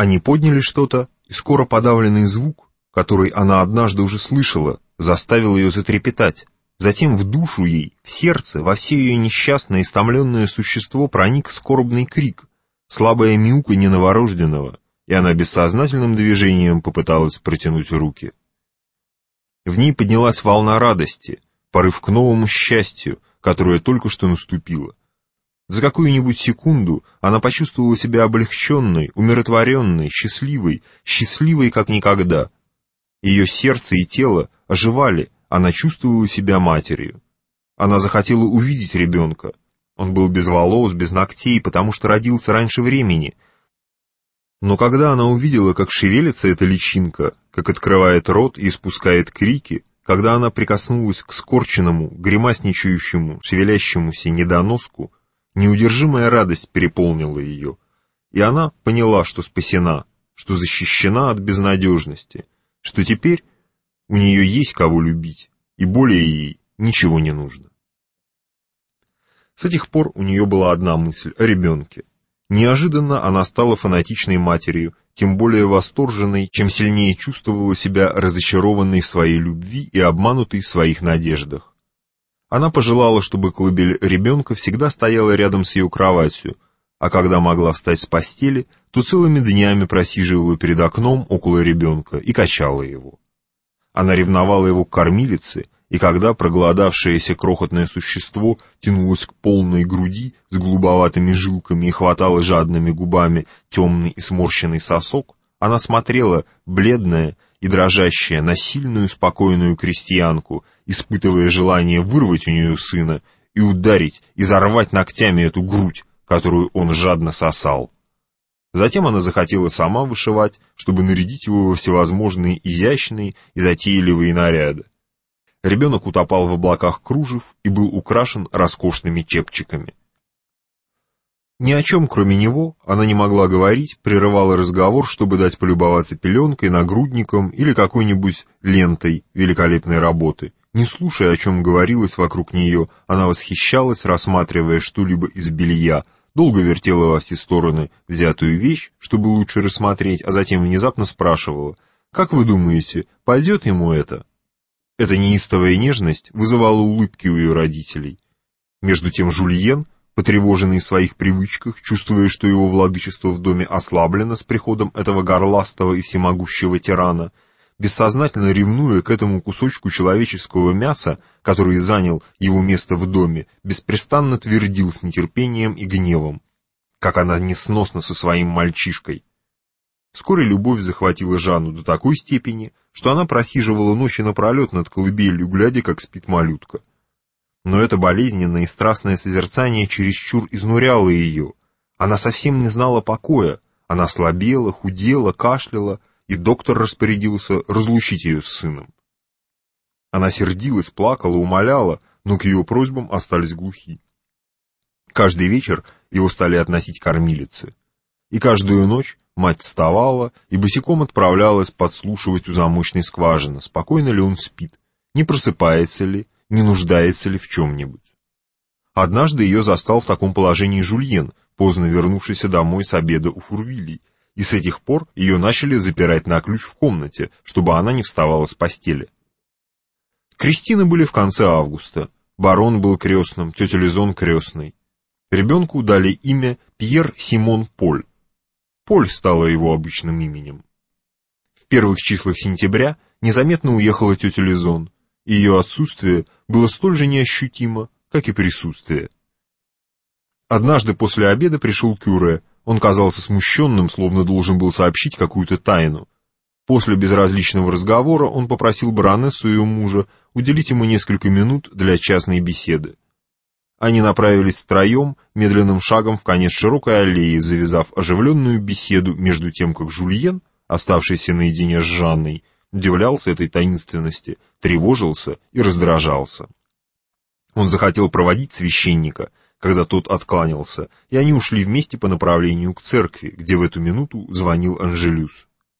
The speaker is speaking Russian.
Они подняли что-то, и скоро подавленный звук, который она однажды уже слышала, заставил ее затрепетать. Затем в душу ей, в сердце, во все ее несчастное, истомленное существо проник скорбный крик, слабое мяуканье новорожденного, и она бессознательным движением попыталась протянуть руки. В ней поднялась волна радости, порыв к новому счастью, которое только что наступило. За какую-нибудь секунду она почувствовала себя облегченной, умиротворенной, счастливой, счастливой как никогда. Ее сердце и тело оживали, она чувствовала себя матерью. Она захотела увидеть ребенка. Он был без волос, без ногтей, потому что родился раньше времени. Но когда она увидела, как шевелится эта личинка, как открывает рот и испускает крики, когда она прикоснулась к скорченному, гримасничающему, шевелящемуся недоноску, неудержимая радость переполнила ее, и она поняла, что спасена, что защищена от безнадежности, что теперь у нее есть кого любить, и более ей ничего не нужно. С этих пор у нее была одна мысль о ребенке. Неожиданно она стала фанатичной матерью, тем более восторженной, чем сильнее чувствовала себя разочарованной в своей любви и обманутой в своих надеждах. Она пожелала, чтобы колыбель ребенка всегда стояла рядом с ее кроватью, а когда могла встать с постели, то целыми днями просиживала перед окном около ребенка и качала его. Она ревновала его к кормилице, и когда проголодавшееся крохотное существо тянулось к полной груди с голубоватыми жилками и хватало жадными губами темный и сморщенный сосок, она смотрела, бледная и дрожащая, на сильную спокойную крестьянку, испытывая желание вырвать у нее сына и ударить, и зарвать ногтями эту грудь, которую он жадно сосал. Затем она захотела сама вышивать, чтобы нарядить его во всевозможные изящные и затейливые наряды. Ребенок утопал в облаках кружев и был украшен роскошными чепчиками. Ни о чем, кроме него, она не могла говорить, прерывала разговор, чтобы дать полюбоваться пеленкой, нагрудником или какой-нибудь лентой великолепной работы. Не слушая, о чем говорилось вокруг нее, она восхищалась, рассматривая что-либо из белья, долго вертела во все стороны взятую вещь, чтобы лучше рассмотреть, а затем внезапно спрашивала, «Как вы думаете, пойдет ему это?» Эта неистовая нежность вызывала улыбки у ее родителей. Между тем Жульен, потревоженный в своих привычках, чувствуя, что его владычество в доме ослаблено с приходом этого горластого и всемогущего тирана, бессознательно ревнуя к этому кусочку человеческого мяса, который занял его место в доме, беспрестанно твердил с нетерпением и гневом, как она несносна со своим мальчишкой. Вскоре любовь захватила Жанну до такой степени, что она просиживала ночи напролет над колыбелью, глядя, как спит малютка. Но это болезненное и страстное созерцание чересчур изнуряло ее. Она совсем не знала покоя, она слабела, худела, кашляла, и доктор распорядился разлучить ее с сыном. Она сердилась, плакала, умоляла, но к ее просьбам остались глухи. Каждый вечер его стали относить кормилицы. И каждую ночь Мать вставала и босиком отправлялась подслушивать у замочной скважины, спокойно ли он спит, не просыпается ли, не нуждается ли в чем-нибудь. Однажды ее застал в таком положении Жульен, поздно вернувшийся домой с обеда у Фурвилей, и с этих пор ее начали запирать на ключ в комнате, чтобы она не вставала с постели. Кристины были в конце августа, барон был крестным, тетя Лизон крестной. Ребенку дали имя Пьер Симон Поль, Поль стало его обычным именем. В первых числах сентября незаметно уехала тетя Лизон, и ее отсутствие было столь же неощутимо, как и присутствие. Однажды после обеда пришел Кюре, он казался смущенным, словно должен был сообщить какую-то тайну. После безразличного разговора он попросил баронессу и ее мужа уделить ему несколько минут для частной беседы. Они направились втроем, медленным шагом в конец широкой аллеи, завязав оживленную беседу между тем, как Жульен, оставшийся наедине с Жанной, удивлялся этой таинственности, тревожился и раздражался. Он захотел проводить священника, когда тот откланялся, и они ушли вместе по направлению к церкви, где в эту минуту звонил Анжелюс.